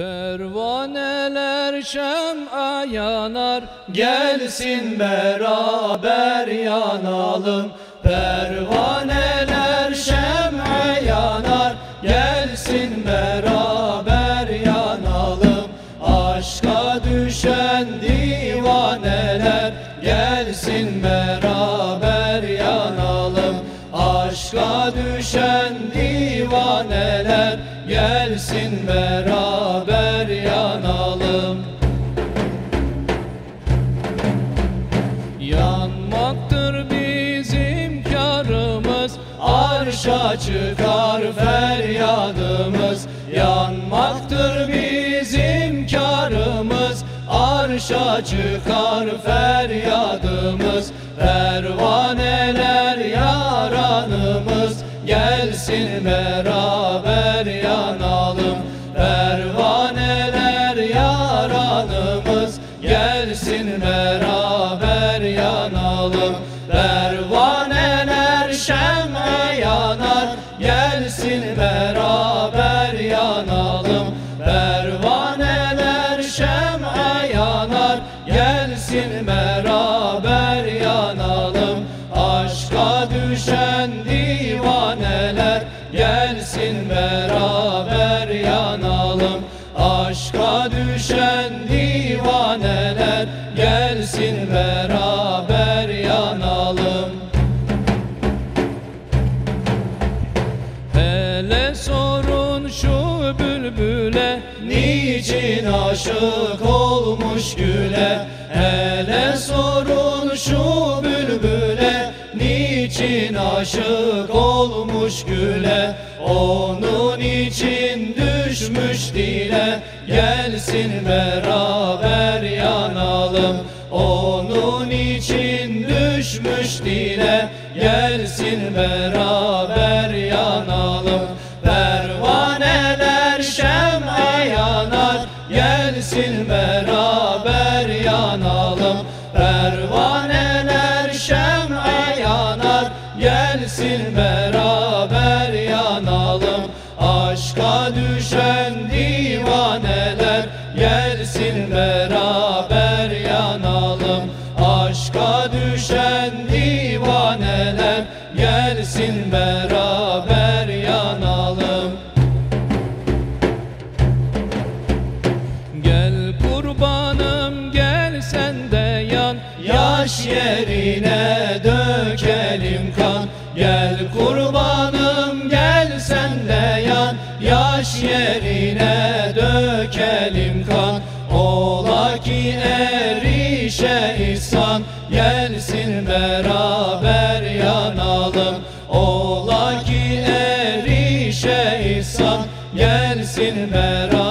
Pervaneler şem'a yanar Gelsin beraber yanalım. Pervaneler Gelsin beraber yanalım. Yanmaktır bizim karımız Arşa çıkar feryadımız. Yanmaktır bizim karımız Arşa çıkar feryadımız. Pervaneler yaranımız Gelsin beraber yanalım Gelsin beraber yanalım. Pervaneler şem'e yanar. Gelsin beraber yanalım. Pervaneler şem'e yanar. Gelsin beraber yanalım. Aşka düşen divaneler Gelsin beraber yanalım. Aşka düşen Gelsin beraber yanalım. Hele sorun şu bülbüle Niçin aşık olmuş güle? Hele sorun şu bülbüle Niçin aşık olmuş güle? Onun için düşmüş dile Gelsin beraber yanalım Onun için düşmüş dile Gelsin beraber yanalım. Pervaneler şem'e yanar Gelsin beraber yanalım. Pervaneler şem'e yanar Gelsin beraber yanalım. Aşka düşen divaneler Gelsin beraber beraber yanalım. Gel kurbanım gel sen de yan. Yaş yerine dökelim kan. Gel kurbanım gel sen de yan. Yaş yerine dökelim kan. Ola ki erişe ihsan. Gelsin beraber yanalım Ola ki erişe ihsan Gelsin beraber